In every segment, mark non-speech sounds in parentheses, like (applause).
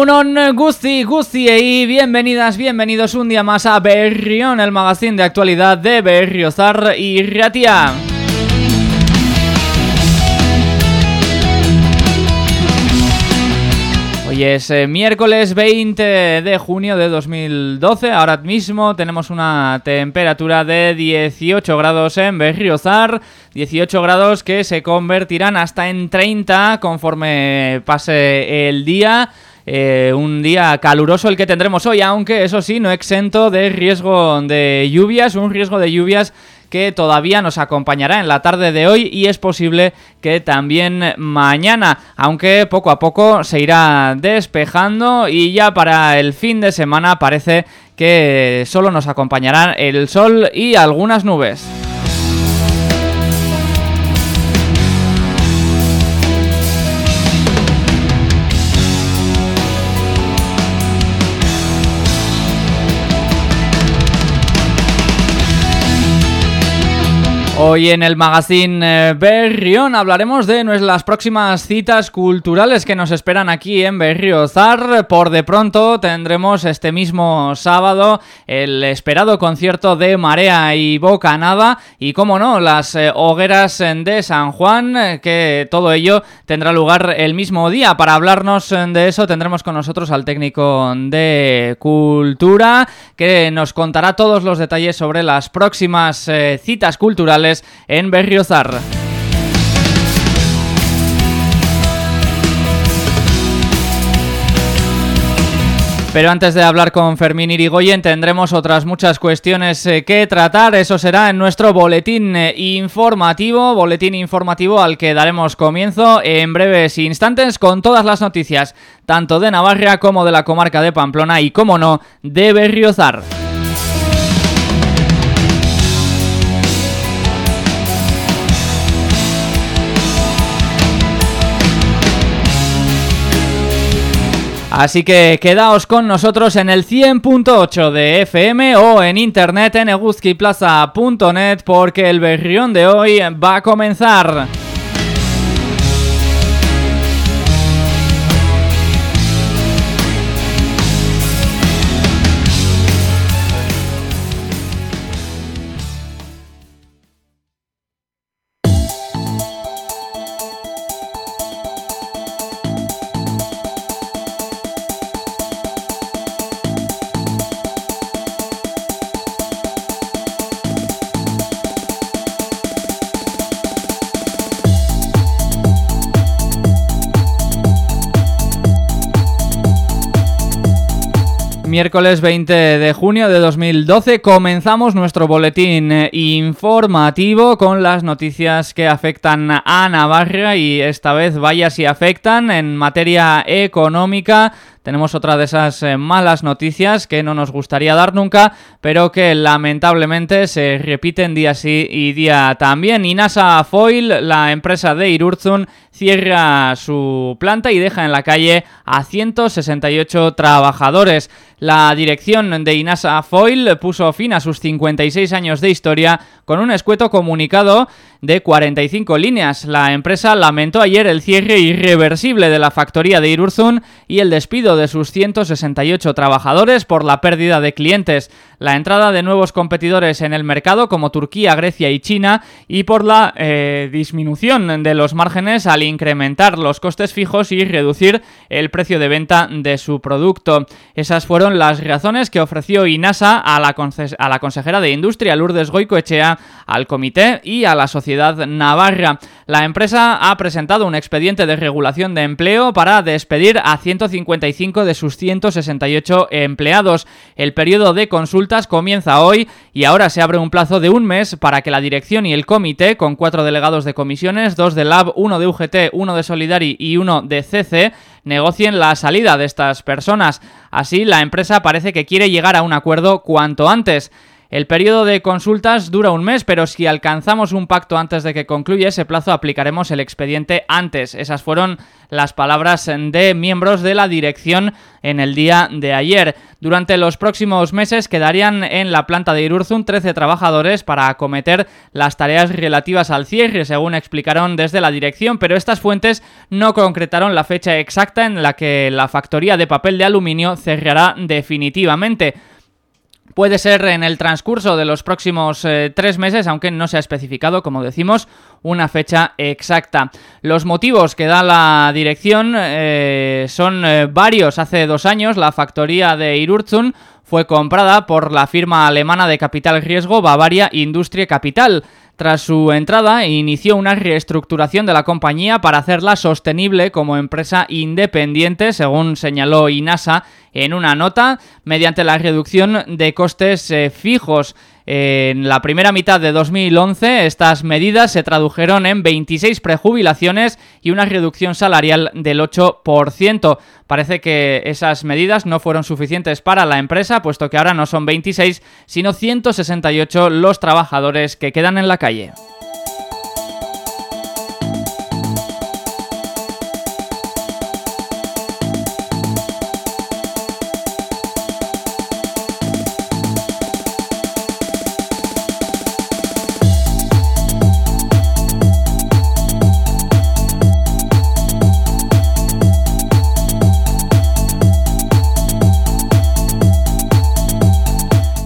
Egunon Gusti, Gusti y bienvenidas, bienvenidos un día más a Berrión, el magazine de actualidad de Berriozar y Ratia. Hoy es eh, miércoles 20 de junio de 2012, ahora mismo tenemos una temperatura de 18 grados en Berriozar, 18 grados que se convertirán hasta en 30 conforme pase el día. Eh, un día caluroso el que tendremos hoy, aunque eso sí, no exento de riesgo de lluvias, un riesgo de lluvias que todavía nos acompañará en la tarde de hoy y es posible que también mañana, aunque poco a poco se irá despejando y ya para el fin de semana parece que solo nos acompañarán el sol y algunas nubes. Hoy en el magazine eh, Berrión hablaremos de las próximas citas culturales que nos esperan aquí en Berriozar. Por de pronto tendremos este mismo sábado el esperado concierto de Marea y Bocanada y, como no, las eh, hogueras de San Juan, eh, que todo ello tendrá lugar el mismo día. Para hablarnos de eso tendremos con nosotros al técnico de Cultura, que nos contará todos los detalles sobre las próximas citas culturales en Berriozar. Pero antes de hablar con Fermín Irigoyen tendremos otras muchas cuestiones eh, que tratar, eso será en nuestro boletín eh, informativo, boletín informativo al que daremos comienzo en breves instantes con todas las noticias, tanto de Navarra como de la comarca de Pamplona y, como no, de Berriozar. Así que quedaos con nosotros en el 100.8 de FM o en internet en eguzquiplaza.net porque el berrión de hoy va a comenzar. Miércoles 20 de junio de 2012 comenzamos nuestro boletín eh, informativo con las noticias que afectan a Navarra y esta vez vaya si afectan en materia económica tenemos otra de esas eh, malas noticias que no nos gustaría dar nunca, pero que lamentablemente se repiten día sí y día también. Inasa Foil, la empresa de Irurzun, cierra su planta y deja en la calle a 168 trabajadores. La dirección de Inasa Foil puso fin a sus 56 años de historia con un escueto comunicado de 45 líneas. La empresa lamentó ayer el cierre irreversible de la factoría de Irurzun y el despido de sus 168 trabajadores por la pérdida de clientes, la entrada de nuevos competidores en el mercado como Turquía, Grecia y China y por la eh, disminución de los márgenes al incrementar los costes fijos y reducir el precio de venta de su producto. Esas fueron las razones que ofreció INASA a la, a la consejera de Industria Lourdes Goicoechea, al comité y a la sociedad navarra. La empresa ha presentado un expediente de regulación de empleo para despedir a 155 de sus 168 empleados. El periodo de consultas comienza hoy y ahora se abre un plazo de un mes para que la dirección y el comité, con cuatro delegados de comisiones, dos de LAB, uno de UGT, uno de Solidari y uno de CC, negocien la salida de estas personas. Así, la empresa parece que quiere llegar a un acuerdo cuanto antes. El periodo de consultas dura un mes, pero si alcanzamos un pacto antes de que concluya ese plazo, aplicaremos el expediente antes. Esas fueron las palabras de miembros de la dirección en el día de ayer. Durante los próximos meses quedarían en la planta de Irurzun 13 trabajadores para acometer las tareas relativas al cierre, según explicaron desde la dirección, pero estas fuentes no concretaron la fecha exacta en la que la factoría de papel de aluminio cerrará definitivamente. Puede ser en el transcurso de los próximos eh, tres meses, aunque no se ha especificado, como decimos, una fecha exacta. Los motivos que da la dirección eh, son eh, varios. Hace dos años la factoría de Irurzun fue comprada por la firma alemana de capital riesgo Bavaria Industrie Capital. Tras su entrada, inició una reestructuración de la compañía para hacerla sostenible como empresa independiente, según señaló INASA en una nota, mediante la reducción de costes eh, fijos. En la primera mitad de 2011 estas medidas se tradujeron en 26 prejubilaciones y una reducción salarial del 8%. Parece que esas medidas no fueron suficientes para la empresa, puesto que ahora no son 26, sino 168 los trabajadores que quedan en la calle.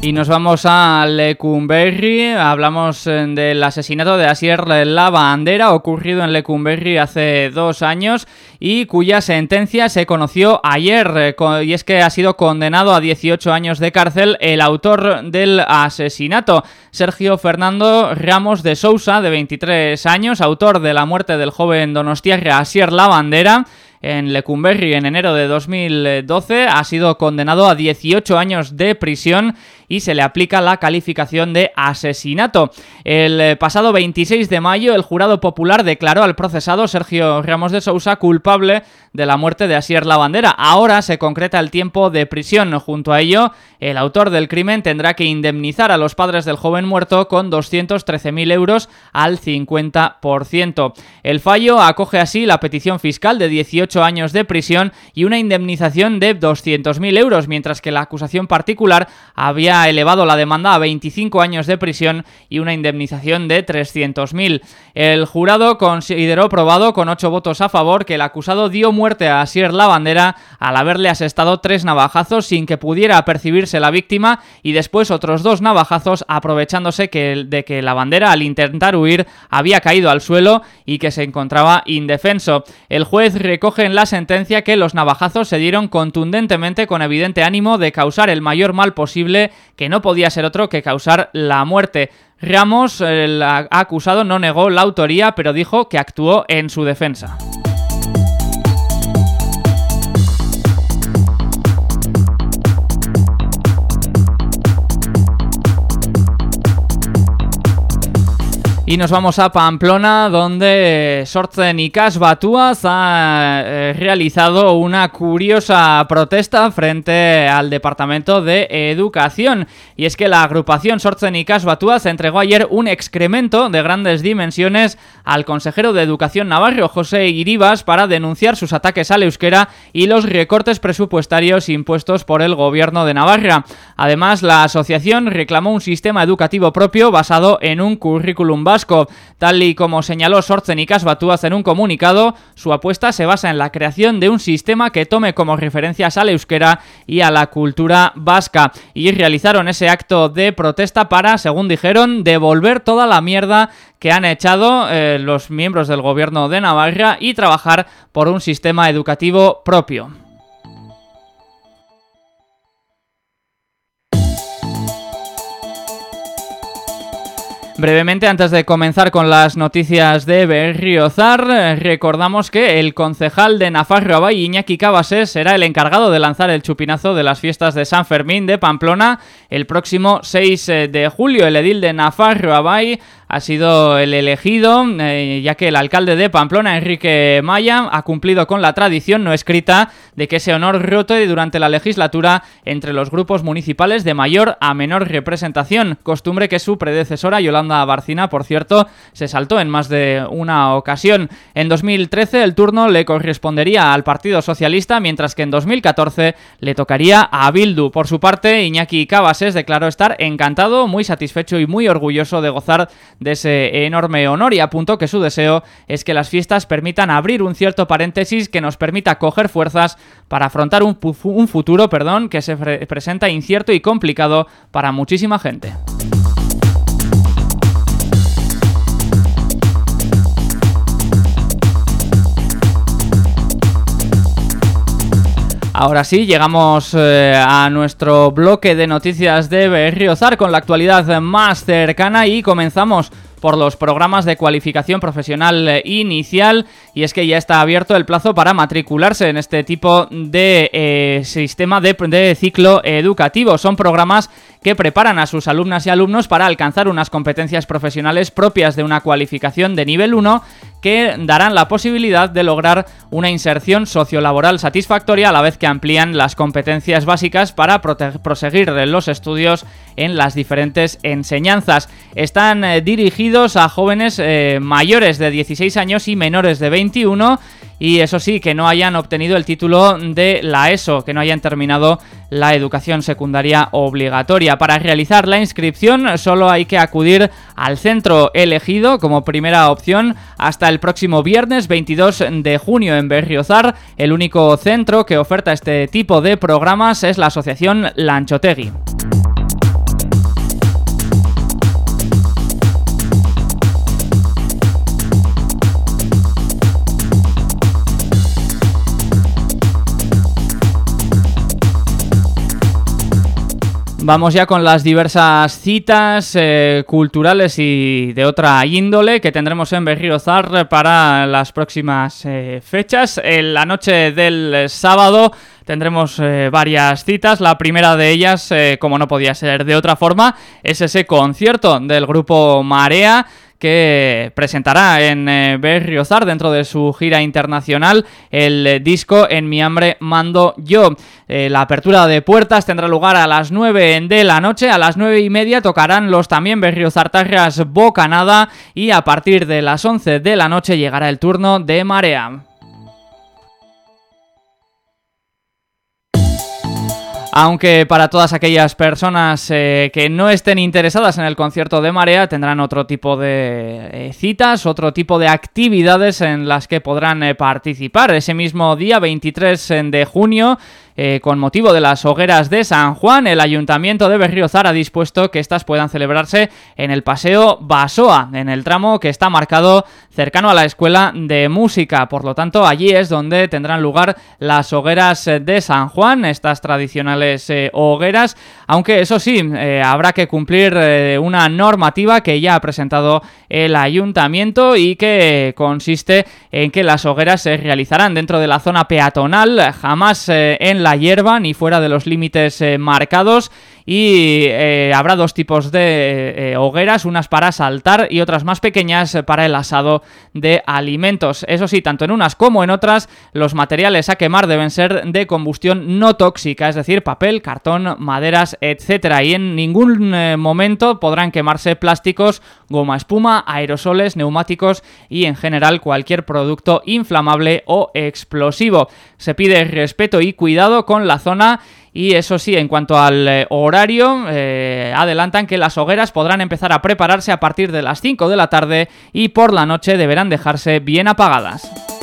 Y nos vamos a Lecumberri, hablamos eh, del asesinato de Asier La Bandera, ocurrido en Lecumberri hace dos años y cuya sentencia se conoció ayer, eh, y es que ha sido condenado a 18 años de cárcel el autor del asesinato, Sergio Fernando Ramos de Sousa, de 23 años, autor de la muerte del joven donostiarra Asier La Bandera, en Lecumberri en enero de 2012 ha sido condenado a 18 años de prisión y se le aplica la calificación de asesinato. El eh, pasado 26 de mayo el jurado popular declaró al procesado Sergio Ramos de Sousa culpable de la muerte de Asier Lavandera. Ahora se concreta el tiempo de prisión. Junto a ello, el autor del crimen tendrá que indemnizar a los padres del joven muerto con 213.000 euros al 50%. El fallo acoge así la petición fiscal de 18 años de prisión y una indemnización de 200.000 euros, mientras que la acusación particular había elevado la demanda a 25 años de prisión y una indemnización de 300.000. El jurado consideró probado con 8 votos a favor que el acusado dio muerte a Asier Lavandera al haberle asestado tres navajazos sin que pudiera percibirse la víctima y después otros dos navajazos aprovechándose de que la bandera al intentar huir había caído al suelo y que se encontraba indefenso. El juez recoge en la sentencia que los navajazos se dieron contundentemente con evidente ánimo de causar el mayor mal posible que no podía ser otro que causar la muerte. Ramos, el acusado, no negó la autoría, pero dijo que actuó en su defensa. Y nos vamos a Pamplona, donde Sortzen y Batuaz ha eh, realizado una curiosa protesta frente al Departamento de Educación. Y es que la agrupación Sortzen y Batuaz entregó ayer un excremento de grandes dimensiones al consejero de Educación Navarro, José Iribas, para denunciar sus ataques al euskera y los recortes presupuestarios impuestos por el gobierno de Navarra. Además, la asociación reclamó un sistema educativo propio basado en un currículum Tal y como señaló Sortzen y Casbatuaz en un comunicado, su apuesta se basa en la creación de un sistema que tome como referencias al euskera y a la cultura vasca. Y realizaron ese acto de protesta para, según dijeron, devolver toda la mierda que han echado eh, los miembros del gobierno de Navarra y trabajar por un sistema educativo propio. Brevemente, antes de comenzar con las noticias de Berriozar, recordamos que el concejal de Nafarro Abay, Iñaki Cabases, será el encargado de lanzar el chupinazo de las fiestas de San Fermín de Pamplona el próximo 6 de julio. El edil de Nafarro Abay ha sido el elegido, eh, ya que el alcalde de Pamplona, Enrique Maya, ha cumplido con la tradición no escrita de que ese honor rote durante la legislatura entre los grupos municipales de mayor a menor representación, costumbre que su predecesora, Yolanda Barcina, por cierto, se saltó en más de una ocasión. En 2013 el turno le correspondería al Partido Socialista, mientras que en 2014 le tocaría a Bildu. Por su parte, Iñaki Cabases declaró estar encantado, muy satisfecho y muy orgulloso de gozar de ese enorme honor y apuntó que su deseo es que las fiestas permitan abrir un cierto paréntesis que nos permita coger fuerzas para afrontar un, un futuro perdón, que se presenta incierto y complicado para muchísima gente. Ahora sí, llegamos eh, a nuestro bloque de noticias de Berriozar con la actualidad más cercana y comenzamos por los programas de cualificación profesional eh, inicial y es que ya está abierto el plazo para matricularse en este tipo de eh, sistema de, ciclo educativo. Son programas que preparan a sus alumnas y alumnos para alcanzar unas competencias profesionales propias de una cualificación de nivel 1 que darán la posibilidad de lograr una inserción sociolaboral satisfactoria a la vez que amplían las competencias básicas para proseguir los estudios en las diferentes enseñanzas. Están eh, dirigidos a jóvenes eh, mayores de 16 años y menores de 21 y eso sí, que no hayan obtenido el título de la ESO, que no hayan terminado la educación secundaria obligatoria. Para realizar la inscripción solo hay que acudir al centro elegido como primera opción hasta el próximo viernes 22 de junio en Berriozar. El único centro que oferta este tipo de programas es la Asociación Lanchotegui. Vamos ya con las diversas citas eh, culturales y de otra índole que tendremos en Berriozar para las próximas eh, fechas. En la noche del sábado tendremos eh, varias citas. La primera de ellas, como no podía ser de otra forma, es ese concierto del grupo Marea que presentará en eh, Berriozar dentro de su gira internacional el eh, disco En mi hambre mando yo. Eh, la apertura de puertas tendrá lugar a las 9 de la noche, a las 9 y media tocarán los también Berriozar Tarras Bocanada y a partir de las 11 de la noche llegará el turno de Marea. Aunque para todas aquellas personas eh, que no estén interesadas en el concierto de Marea tendrán otro tipo de eh, citas, otro tipo de actividades en las que podrán eh, participar. Ese mismo día, 23 de junio, eh, con motivo de las hogueras de San Juan, el Ayuntamiento de Berriozar ha dispuesto que estas puedan celebrarse en el Paseo Basoa, en el tramo que está marcado cercano a la Escuela de Música. Por lo tanto, allí es donde tendrán lugar las hogueras de San Juan, estas tradicionales eh, hogueras, aunque eso sí, eh, habrá que cumplir una normativa que ya ha presentado el Ayuntamiento y que consiste en que las hogueras se realizarán dentro de la zona peatonal, jamás en la hierba ni fuera de los límites eh, marcados y eh, habrá dos tipos de eh, hogueras, unas para saltar y otras más pequeñas para el asado de alimentos. Eso sí, tanto en unas como en otras, los materiales a quemar deben ser de combustión no tóxica, es decir, papel, cartón, maderas, etcétera. Y en ningún momento podrán quemarse plásticos, goma espuma, aerosoles, neumáticos y en general cualquier producto inflamable o explosivo. Se pide respeto y cuidado con la zona y eso sí, en cuanto al eh, horario, eh, adelantan que las hogueras podrán empezar a prepararse a partir de las 5 de la tarde y por la noche deberán dejarse bien apagadas.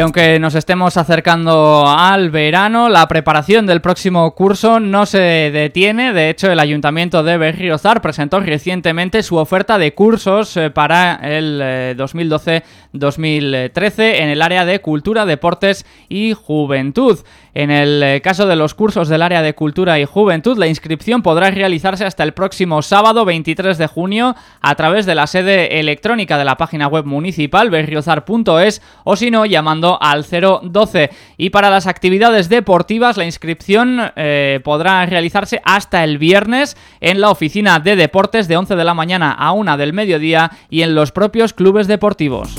Aunque nos estemos acercando al verano, la preparación del próximo curso no se detiene. De hecho, el Ayuntamiento de Berriozar presentó recientemente su oferta de cursos eh, para el 2012-2013 eh, en el área de Cultura, Deportes y Juventud. En el eh, caso de los cursos del área de Cultura y Juventud, la inscripción podrá realizarse hasta el próximo sábado 23 de junio a través de la sede electrónica de la página web municipal berriozar.es o si no, llamando al 012. Y para las actividades deportivas, la inscripción eh, podrá realizarse hasta el viernes en la oficina de deportes de 11 de la mañana a 1 del mediodía y en los propios clubes deportivos.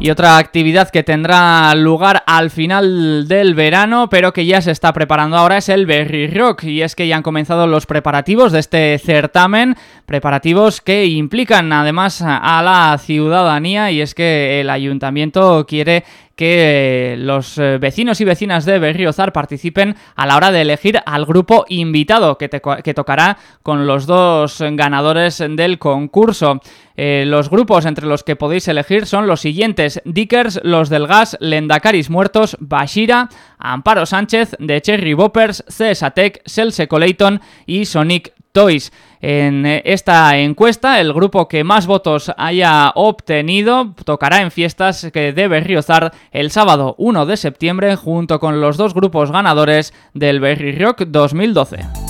Y otra actividad que tendrá lugar al final del verano, pero que ya se está preparando ahora, es el Berry Rock. Y es que ya han comenzado los preparativos de este certamen, preparativos que implican además a la ciudadanía, y es que el ayuntamiento quiere que los eh, vecinos y vecinas de Berriozar participen a la hora de elegir al grupo invitado que, tocará con los dos ganadores del concurso. Eh, los grupos entre los que podéis elegir son los siguientes: Dickers, Los del Gas, Lendacaris Muertos, Bashira, Amparo Sánchez, The Cherry Boppers, CSATEC, Selse Coleighton y Sonic Toys. En eh, esta encuesta, el grupo que más votos haya obtenido tocará en fiestas que debe Berriozar el sábado 1 de septiembre junto con los dos grupos ganadores del Berry Rock 2012.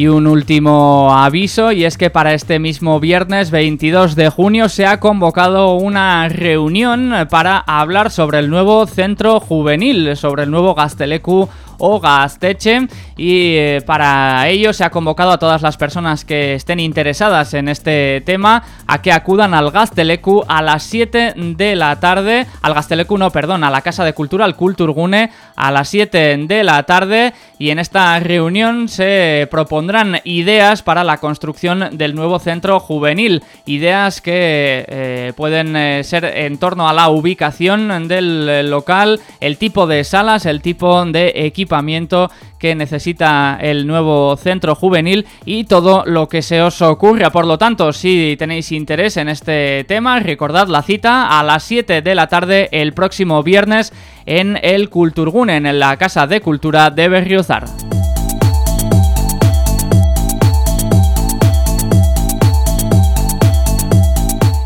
Y un último aviso, y es que para este mismo viernes 22 de junio se ha convocado una reunión para hablar sobre el nuevo centro juvenil, sobre el nuevo Gastelecu o Gasteche. Y eh, para ello se ha convocado a todas las personas que estén interesadas en este tema a que acudan al Gastelecu a las 7 de la tarde, al Gastelecu no, perdón, a la Casa de Cultura, al Kulturgune a las 7 de la tarde. Y en esta reunión se propondrán ideas para la construcción del nuevo centro juvenil, ideas que eh, pueden eh, ser en torno a la ubicación del local, el tipo de salas, el tipo de equipo que necesita el nuevo centro juvenil y todo lo que se os ocurra. Por lo tanto, si tenéis interés en este tema, recordad la cita a las 7 de la tarde el próximo viernes en el Culturgunen, en la Casa de Cultura de Berriozar.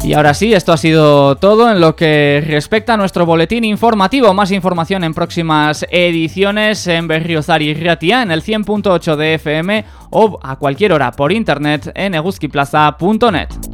Y ahora sí, esto ha sido todo en lo que respecta a nuestro boletín informativo. Más información en próximas ediciones en Berriozar y Riatia en el 100.8 de FM o a cualquier hora por internet en eguskiplaza.net.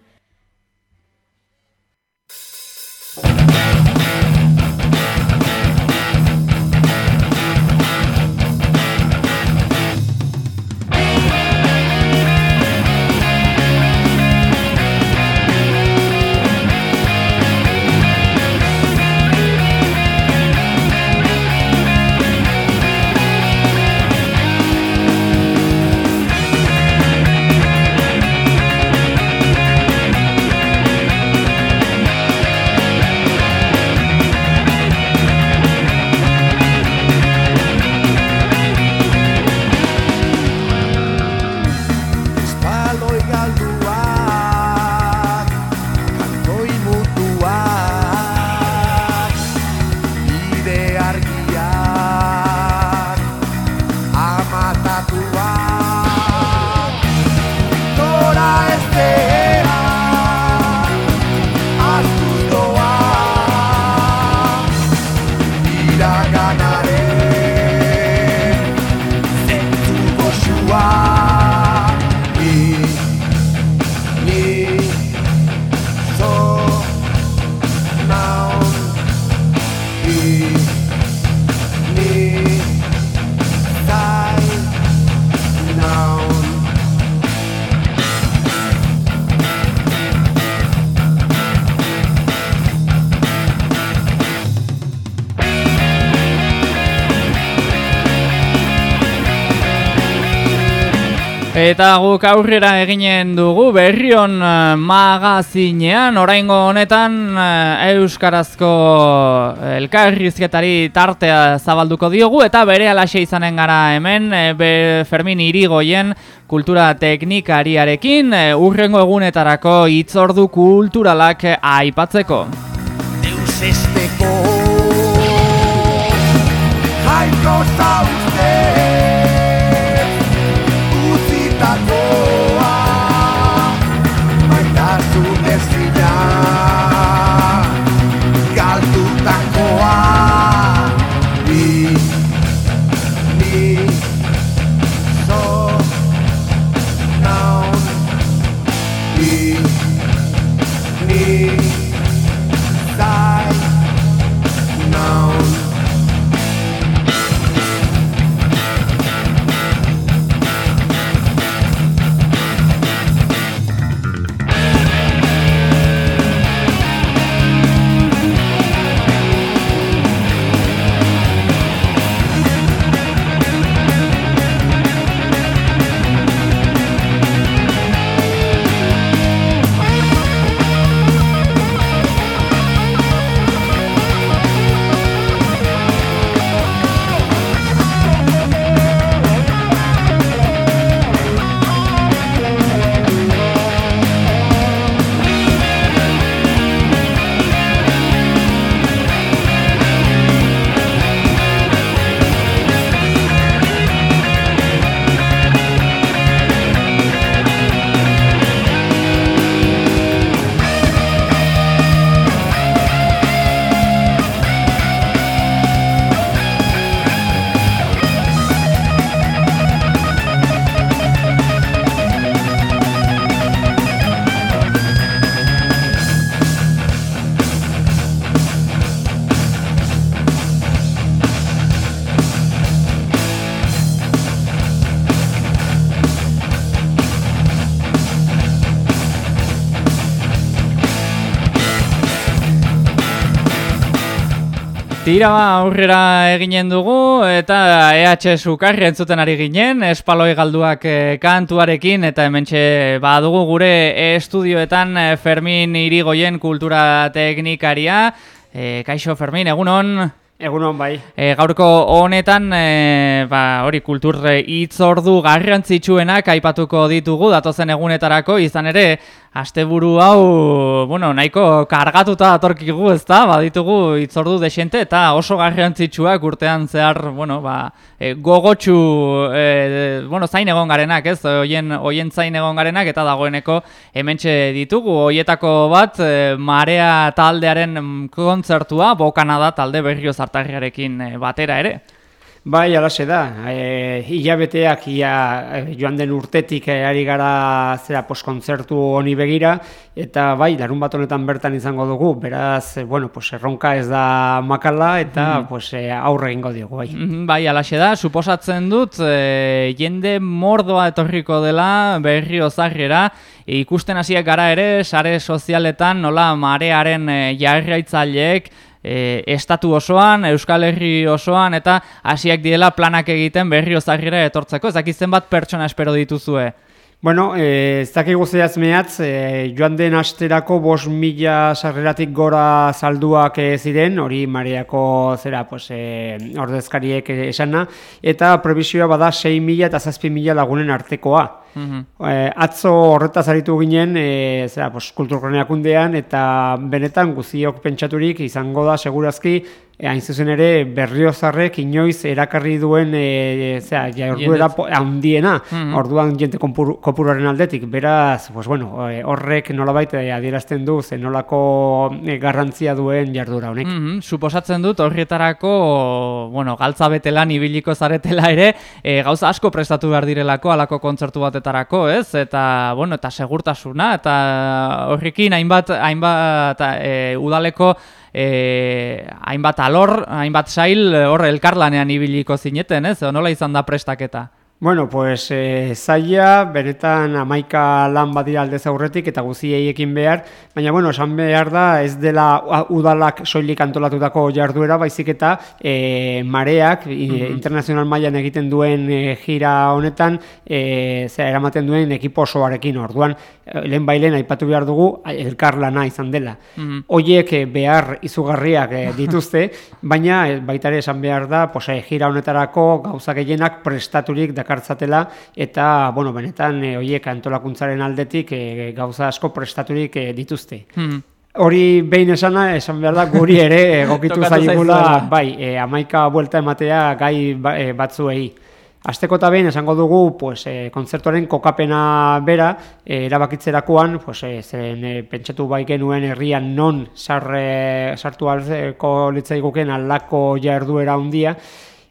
Eta guk aurrera eginen dugu berrion uh, magazinean, oraingo honetan uh, Euskarazko elkarrizketari tartea zabalduko diogu eta bere alaxe izanen gara hemen be Fermin Irigoien kultura teknikariarekin urrengo egunetarako hitzordu kulturalak aipatzeko. Deus esteko Jaiko Tira ba, aurrera eginen dugu eta EH Sukarri entzuten ari ginen, espaloi galduak eh, kantuarekin eta hementxe badugu gure estudioetan eh, Fermin Irigoien kultura teknikaria. E, kaixo Fermin, egunon? Egunon bai. E, gaurko honetan, e, ba, hori kultur hitzordu garrantzitsuenak aipatuko ditugu datozen egunetarako, izan ere, Asteburu hau, bueno, nahiko kargatuta atorkigu, ez da, baditugu itzordu desente eta oso garrantzitsuak urtean zehar, bueno, ba, e, gogotxu, e, bueno, zain egon garenak, ez, oien, oien zain egon garenak eta dagoeneko hementxe ditugu, hoietako bat, e, marea taldearen kontzertua, bokana da talde berrio zartarriarekin e, batera ere. Bai, alase da. E, hilabeteak ia, e, joan den urtetik e, ari gara zera poskontzertu honi begira, eta bai, larun bat honetan bertan izango dugu, beraz, e, bueno, pues, erronka ez da makala, eta mm pues, e, aurre egingo diogu, bai. Mm Bai, alaxe da, suposatzen dut, e, jende mordoa etorriko dela berri ozarriera, e, ikusten hasiak gara ere, sare sozialetan, nola marearen e, jarraitzaileek, e, estatu osoan, Euskal Herri osoan, eta hasiak diela planak egiten berri ozarrira etortzeko. Ez dakizten bat pertsona espero dituzue? Bueno, eh, ez dakigu zehaz mehatz, eh, joan den asterako bos mila sarreratik gora salduak eh, ziren, hori mareako zera pues, eh, ordezkariek esana, eta prebizioa bada 6 mila eta 6 mila lagunen artekoa. Mm atzo horretaz aritu ginen e, zera, pues, kulturkroneakundean eta benetan guziok pentsaturik izango da segurazki e, hain zuzen ere berriozarrek inoiz erakarri duen e, zera, ja, handiena. Mm orduan jente kopuruaren aldetik. Beraz, pues, bueno, horrek nolabait adierazten du zen nolako garrantzia duen jardura honek. Mm Suposatzen dut horrietarako bueno, galtza betelan ibiliko zaretela ere e, gauza asko prestatu behar direlako alako kontzertu bat horretarako, ez? Eta, bueno, eta segurtasuna, eta horrekin hainbat, hainbat e, udaleko e, hainbat alor, hainbat sail hor elkarlanean ibiliko zineten, ez? Nola izan da prestaketa? Bueno, pues e, zaila, benetan amaika lan badira aldez aurretik eta guziei ekin behar, baina bueno, esan behar da ez dela udalak soilik antolatutako jarduera, baizik eta e, mareak mm internazional mailan egiten duen e, gira honetan, e, zera eramaten duen ekipo osoarekin. Orduan, lehen bailen aipatu behar dugu elkarlana izan dela. Mm behar izugarriak dituzte, baina baitare esan behar da, pues, gira honetarako gauza gehienak prestaturik dakartzatela eta, bueno, benetan, e, oiek antolakuntzaren aldetik e, gauza asko prestaturik e, dituzte. Hmm. Hori behin esana, esan behar da, guri ere (laughs) egokitu zaigula, bai, e, amaika buelta ematea gai ba, batzuei. Azteko eta behin esango dugu pues, e, kontzertuaren kokapena bera e, erabakitzerakoan pues, e, zen e, pentsatu bai genuen herrian non sarre, sartu alzeko litzaiguken aldako jarduera handia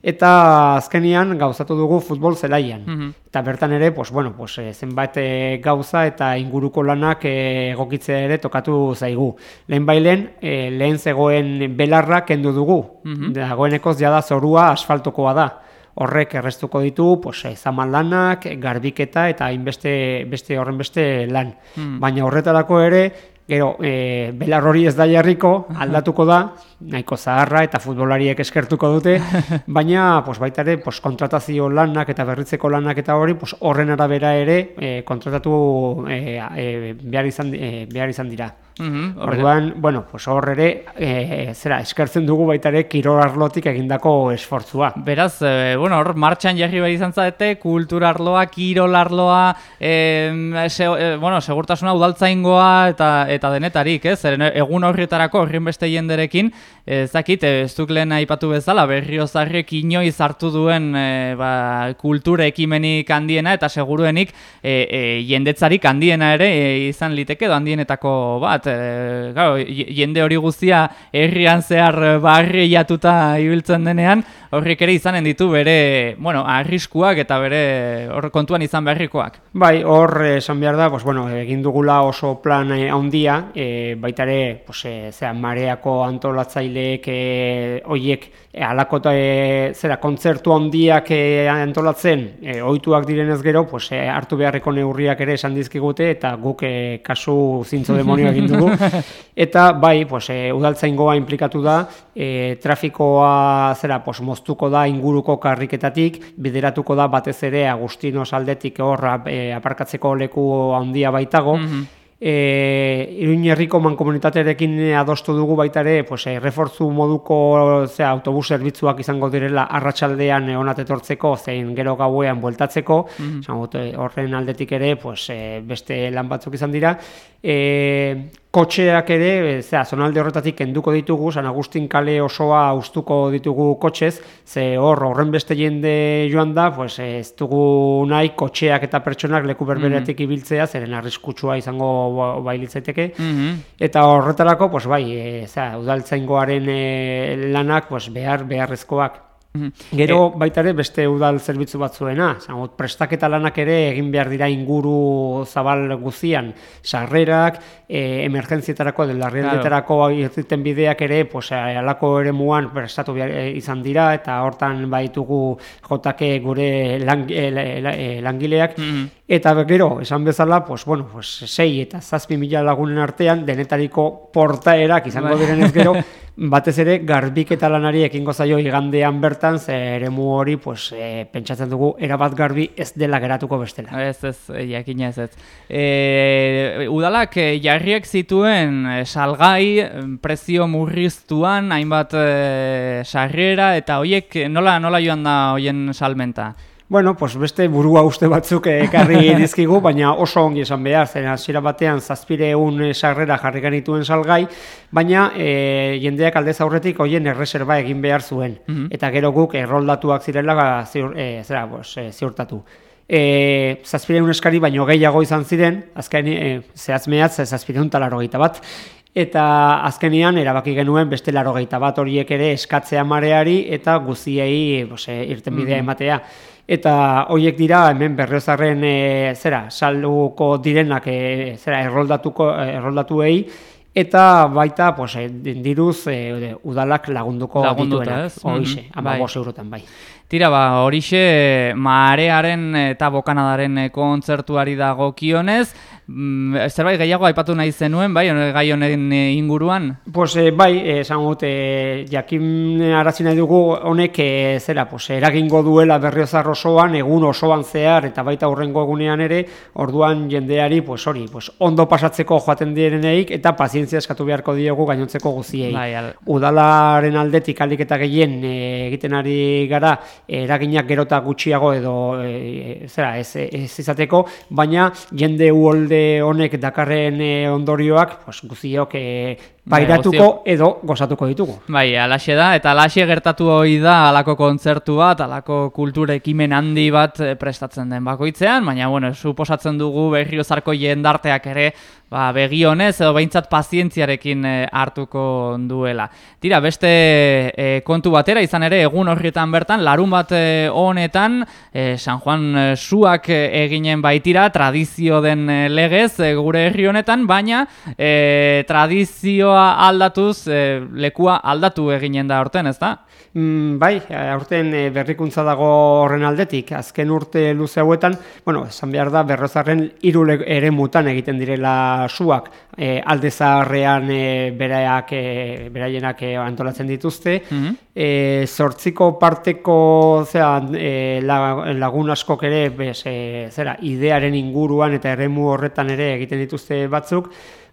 eta azkenian gauzatu dugu futbol zelaian. Mm Eta bertan ere, pues, bueno, pues, zenbait gauza eta inguruko lanak egokitzea ere tokatu zaigu. Lehen bailen, lehen zegoen belarra kendu dugu. Mm -hmm. Dagoenekoz jada zorua asfaltokoa da horrek errestuko ditu pues, zaman lanak, garbiketa eta hainbeste beste horren beste lan. Hmm. Baina horretarako ere, gero, e, belar hori ez da jarriko, aldatuko da, nahiko zaharra eta futbolariek eskertuko dute, (laughs) baina pues, baita ere pues, kontratazio lanak eta berritzeko lanak eta hori pues, horren arabera ere e, kontratatu e, e, behar, izan, behar izan dira. Mm Orduan, bueno, pues hor ere, e, zera, eskertzen dugu baita ere kirol arlotik egindako esfortzua. Beraz, e, bueno, hor martxan jarri bai izan zaete, kultur arloa, kirol arloa, e, se, e, bueno, segurtasuna udaltzaingoa eta eta denetarik, ez? egun horretarako horren beste jenderekin, ez dakit, ez duk lehen aipatu bezala, berriozarrek inoiz hartu duen e, ba, kultura ekimenik handiena eta seguruenik e, e, jendetzarik handiena ere izan liteke edo handienetako bat, e, jende hori guztia herrian zehar barri jatuta ibiltzen denean, horrek ere izanen ditu bere, bueno, arriskuak eta bere hor kontuan izan beharrikoak. Bai, hor esan behar da, pues, bueno, egin dugula oso plan handia, e, baita ere, pues, e, zera, mareako antolatzaileek e, oiek e, alako e, zera, kontzertu handiak e, antolatzen, e, ohituak direnez gero, pues, e, hartu beharreko neurriak ere esan dizkigute, eta guk e, kasu zintzo (laughs) demonio egin dugu. (laughs) Eta bai, pues, e, udaltzaingoa implikatu da, e, trafikoa zera, pues, moztuko da inguruko karriketatik, bideratuko da batez ere Agustino saldetik horra e, aparkatzeko leku handia baitago, mm E, Iruin herriko mankomunitatearekin adostu dugu baita ere, pues, e, reforzu moduko ze, autobus zerbitzuak izango direla arratsaldean onat etortzeko, zein gero gauean bueltatzeko, mm -hmm. horren aldetik ere pues, e, beste lan batzuk izan dira. E, kotxeak ere, e, zera, zonalde horretatik kenduko ditugu, San Agustin kale osoa ustuko ditugu kotxez, ze hor, horren beste jende joan da, pues, ez dugu nahi kotxeak eta pertsonak leku berberetik mm ibiltzea, zeren arriskutsua izango ba, bailitzateke, mm eta horretarako, pues, bai, e, zera, udaltzaingoaren e, lanak, pues, behar, beharrezkoak. Mhm. Gero e, baita ere beste udal zerbitzu batzuena, zangot, prestaketa lanak ere egin behar dira inguru zabal guzian, sarrerak, e, emergentzietarako, delarriendetarako claro. bideak ere, pues, alako ere muan prestatu behar, e, izan dira, eta hortan baitugu jotake gure lang, e, langileak, mhm. Eta gero, esan bezala, pues, bueno, pues, sei eta zazpi mila lagunen artean, denetariko portaerak izango bai. direnez gero, (laughs) batez ere, garbik eta lanari ekingo zaio igandean bertan, ze eremu hori, pues, e, pentsatzen dugu, erabat garbi ez dela geratuko bestela. Ez, ez, jakina ez, ez. E, udalak, e, jarriek zituen e, salgai, prezio murriztuan, hainbat e, sarrera, eta hoiek nola, nola joan da hoien salmenta? Bueno, pues beste burua uste batzuk ekarri (laughs) dizkigu, baina oso ongi esan behar, zen hasiera batean zazpire egun sarrera jarri ganituen salgai, baina e, jendeak aldez aurretik hoien erreserba egin behar zuen. Mhm. Eta gero guk erroldatuak zirela ziur, e, zera, e, ziurtatu. E, zazpire egun eskari baino gehiago izan ziren, azken e, zehaz mehatz zazpire egun talaro bat, Eta azkenian erabaki genuen beste laro bat horiek ere eskatzea mareari eta guziei irten bidea mhm. ematea eta hoiek dira hemen berriozarren e, zera salduko direnak e, zera erroldatuko erroldatuei eta baita pues, e, diruz e, udalak lagunduko Lagunduta, dituenak. ez? Hoize, Mhm, ama bai. eurotan bai. Tira, ba, horixe marearen eta bokanadaren eh, kontzertuari dago kionez, mm, zerbait gehiago aipatu nahi zenuen, bai, gai honen eh, inguruan? Pues eh, bai, eh, esan gut, eh, jakin arazi nahi dugu honek eh, zera, pues, eragingo duela berriozar osoan, egun osoan zehar eta baita hurrengo egunean ere, orduan jendeari, pues hori, pues, ondo pasatzeko joaten direneik eta pazientzia eskatu beharko diogu gainontzeko guziei. Bai, al- Udalaren aldetik alik eta gehien eh, egiten ari gara eraginak gerota gutxiago edo e, zera, ez, ez izateko, baina jende uholde honek dakarren eh, ondorioak pues, guziok e, pairatuko guziok. edo gozatuko ditugu. Bai, alaxe da, eta alaxe gertatu hori da alako kontzertu bat, alako kultura ekimen handi bat eh, prestatzen den bakoitzean, baina, bueno, suposatzen dugu berriozarko jendarteak ere, ba, begionez edo behintzat pazientziarekin eh, hartuko duela. Tira, beste eh, kontu batera, izan ere, egun horrietan bertan, larun bat eh, honetan, San Juan suak eginen baitira, tradizio den legez, gure herri honetan, baina eh, tradizioa aldatuz, eh, lekua aldatu eginen da horten, ez da? Mm, bai, aurten e, berrikuntza dago horren aldetik. Azken urte luze hauetan, bueno, esan behar da berrozarren hiru le- eremutan egiten direla suak. E, alde zaharrean e, bereak, e, beraienak e, antolatzen dituzte. Mhm. E, zortziko parteko zera, e, la- lagun askok ere bez, e, zera, idearen inguruan eta eremu horretan ere egiten dituzte batzuk,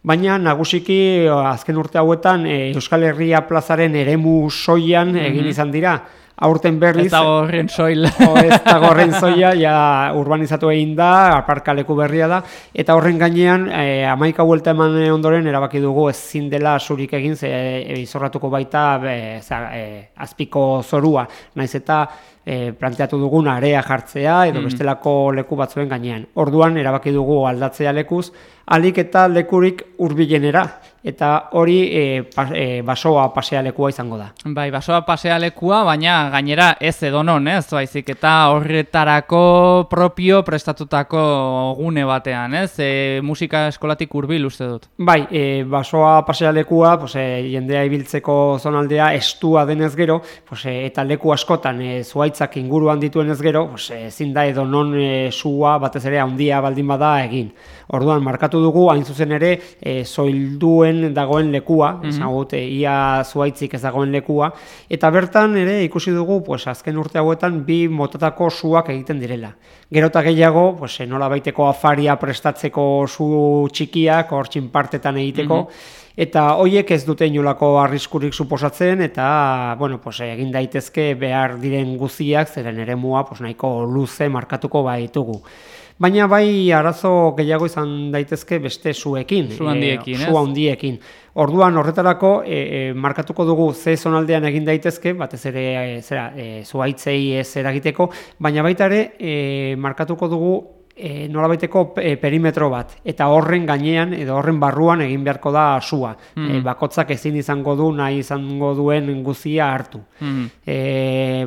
baina nagusiki o, azken urte hauetan e, Euskal Herria plazaren eremu soian egin izan dira. Aurten berriz, Ez dago horren soil. (laughs) o ez dago horren zoia, ja urbanizatu egin da, aparkaleku berria da, eta horren gainean, e, amaika vuelta eman ondoren, erabaki dugu ezin dela zurik egin, ze e, izorratuko baita be, za, e, azpiko zorua, naiz eta e, planteatu dugun area jartzea, edo bestelako leku batzuen gainean. Orduan, erabaki dugu aldatzea lekuz, alik eta lekurik hurbilenera, eta hori e, pa, e, basoa pasealekua izango da. Bai, basoa pasealekua, baina gainera ez edonon, ez? Baizik eta horretarako propio prestatutako gune batean, ez? E, musika eskolatik hurbil uste dut. Bai, e, basoa pasealekua, pues, e, jendea ibiltzeko zonaldea estua denez gero, pues, e, eta leku askotan e, zuaitzak inguruan dituenez gero, pues, ezin da edo non e, sua batez ere handia baldin bada egin. Orduan, markatu dugu, hain zuzen ere, e, zoilduen dagoen lekua, mm -hmm. ia zuaitzik ez dagoen lekua, eta bertan ere ikusi dugu, pues, azken urte hauetan, bi motatako suak egiten direla. Gero eta gehiago, pues, nola baiteko afaria prestatzeko zu txikiak, hor txinpartetan egiteko, Eta hoiek ez dute inolako arriskurik suposatzen eta bueno, pues, egin daitezke behar diren guziak zeren eremua pues, nahiko luze markatuko baitugu. Baina bai arazo gehiago izan daitezke beste zuekin. Su handiekin, e? Su handiekin. Orduan horretarako e, e, markatuko dugu ze zonaldean egin daitezke, batez ere e, zera, e, zuaitzei ez eragiteko, baina baita ere e, markatuko dugu e, nolabaiteko e, perimetro bat eta horren gainean edo horren barruan egin beharko da sua. E, bakotzak ezin izango du nahi izango duen guzia hartu. Mhm. E,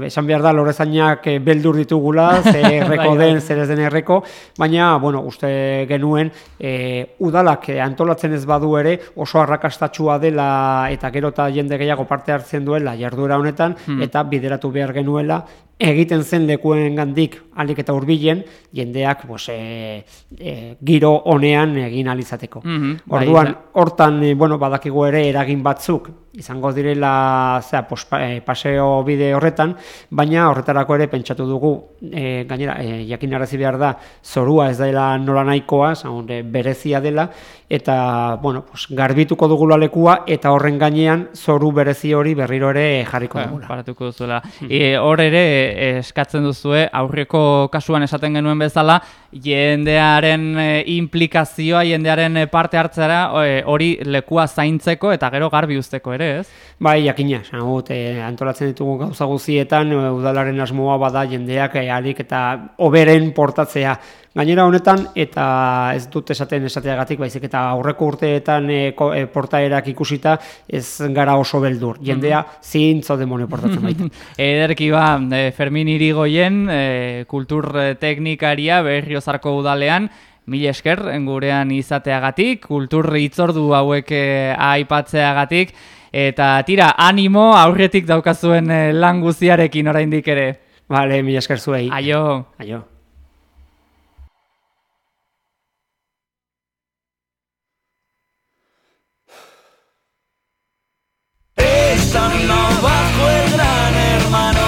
esan behar da lorezainak e, beldur ditugula, (laughs) ze erreko Bai, den, bai. zer ez den erreko, baina, bueno, uste genuen, e, udalak e, antolatzen ez badu ere, oso arrakastatxua dela eta gero eta jende gehiago parte hartzen duela jarduera honetan, eta bideratu behar genuela, egiten zen lekuen gandik alik eta hurbilen jendeak pues, e, e, giro honean egin alizateko. Mhm, bai, Orduan, izan- hortan, e, bueno, badakigu ere eragin batzuk izango direla zera, pos, pa- e, paseo bide horretan, baina horretarako ere pentsatu dugu, e, gainera, e, jakinarazi behar da, zorua ez dela nola nahikoa, zaun, e, berezia dela, eta, bueno, pues, garbituko dugula lekua, eta horren gainean zoru berezi hori berriro ere jarriko Ba, dugula. paratuko duzuela. E, hor ere eskatzen duzue aurreko kasuan esaten genuen bezala jendearen implikazioa, jendearen parte hartzera hori lekua zaintzeko eta gero garbi uzteko ere, ez? Bai, jakina, esan eh, antolatzen ditugu gauza guzietan, eh, udalaren asmoa bada jendeak eh, alik eta oberen portatzea. Gainera honetan, eta ez dut esaten esateagatik, baizik eta aurreko urteetan eh, ko- eh, portaerak ikusita, ez gara oso beldur. Jendea zintzo demonio portatzen baita. (laughs) Ederki ba, e, Fermin Irigoyen, e, kultur e, teknikaria berriozarko udalean, Mil esker, gurean izateagatik, kultur itzordu hauek aipatzeagatik, eta tira, animo aurretik daukazuen eh, lan guziarekin oraindik ere. Vale, mil esker zuei. Aio. Aio. bajo el gran hermano.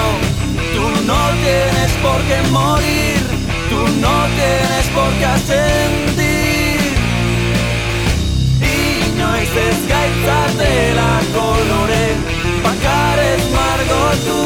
Tú no tienes por qué morir, tú no tienes por qué ascendir. Colore, bacares margo tú,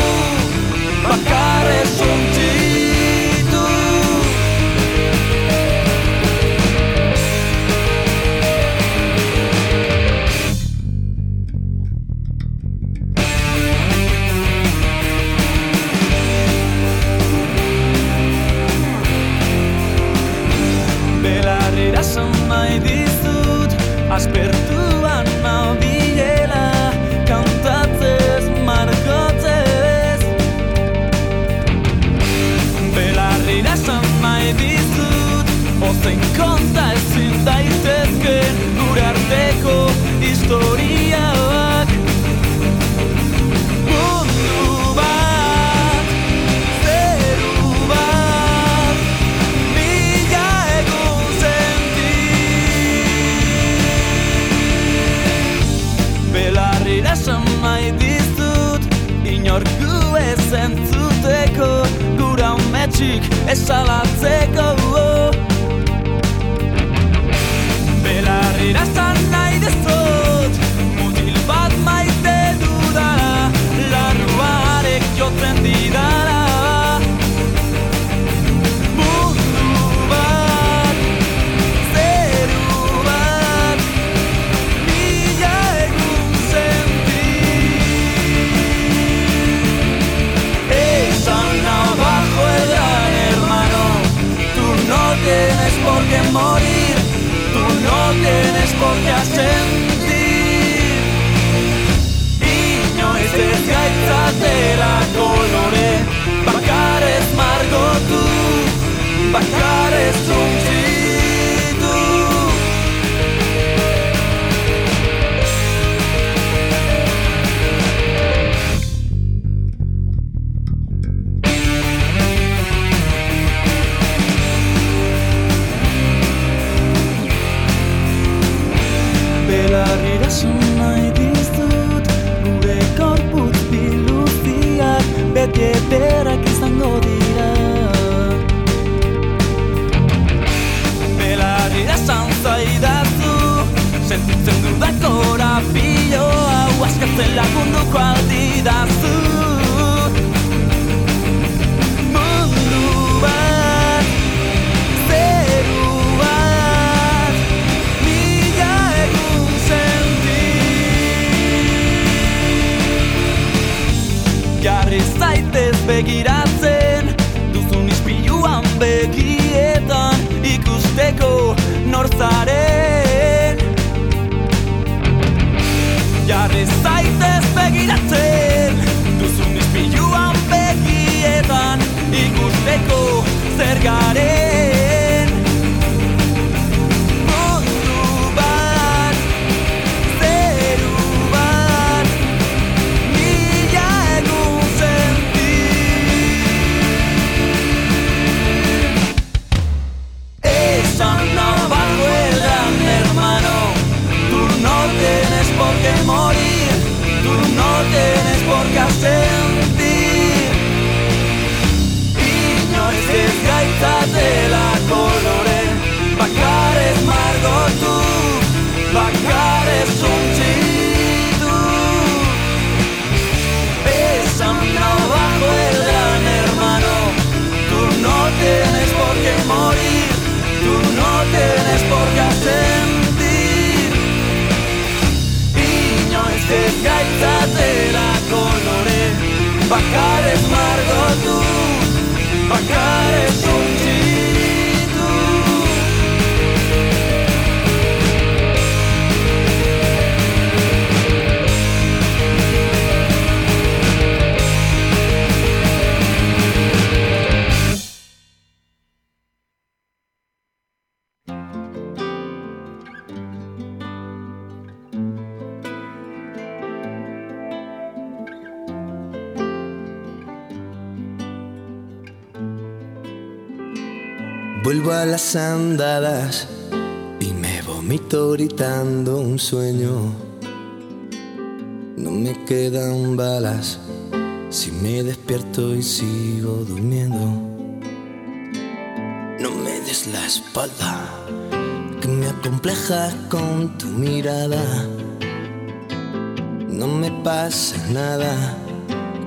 hutsik ez que morir, tú no tienes por qué sentir. Niño, es de gaita de la colore, bacar margo tú, bacar es. Begiratzen Duzun izpiluan begietan Ikusteko norzaren Jarri zaitez begiratzen Duzun izpiluan begietan Ikusteko zer garen bakarez margotu, bakarez untxitu. A las andadas y me vomito gritando un sueño. No me quedan balas si me despierto y sigo durmiendo. No me des la espalda, que me acomplejas con tu mirada. No me pasa nada,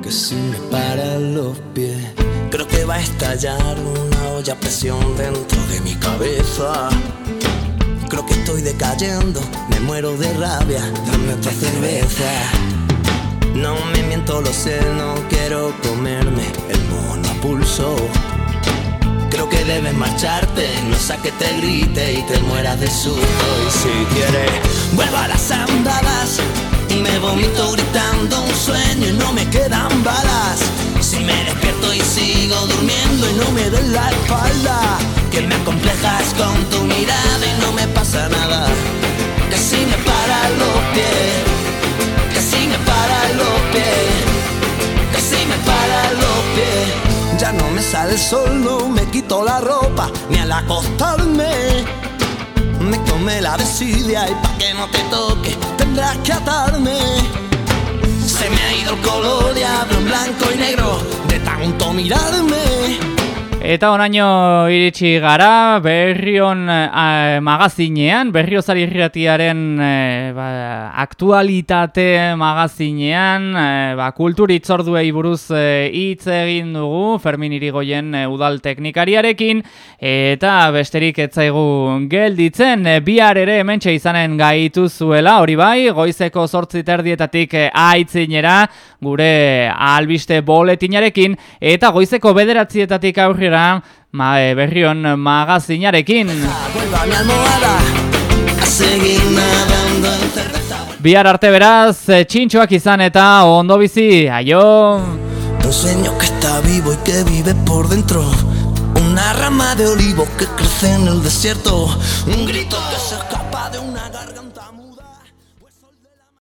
que si me paran los pies. Creo que va a estallar una olla a presión dentro de mi cabeza. Creo que estoy decayendo, me muero de rabia, dame otra cerveza. No me miento, lo sé, no quiero comerme el mono pulso. Creo que debes marcharte, no sea que te grite y te mueras de susto. Y si quieres, vuelva a las andadas y me vomito gritando un sueño y no me quedan balas. Si me despierto y sigo durmiendo y no me doy la espalda, que me acomplejas con tu mirada y no me pasa nada. Que si me paran los pies, que si me paran los pies, que si me paran los pies. Ya no me sale el sol, no me quito la ropa, ni al acostarme. Me come la desidia y pa' que no te toque tendrás que atarme. Se me ha ido el color de en blanco y negro de tanto mirarme. Eta onaino iritsi gara berrion eh, magazinean, berriozari irratiaren eh, ba, aktualitate magazinean, eh, ba, kulturitzorduei buruz eh, hitz egin dugu, Fermin Irigoyen eh, udal teknikariarekin, eta besterik etzaigu gelditzen, eh, bihar ere hementxe izanen gaitu zuela, hori bai, goizeko sortzi terdietatik eh, aitzinera, gure albiste boletinarekin, eta goizeko bederatzietatik aurri aurrera ma, e, berrion magazinarekin. Bihar arte beraz, e, txintxoak izan eta ondo bizi, aio! Un sueño que está vivo y que vive por dentro Una rama de olivo que crece en el desierto Un grito que se escapa de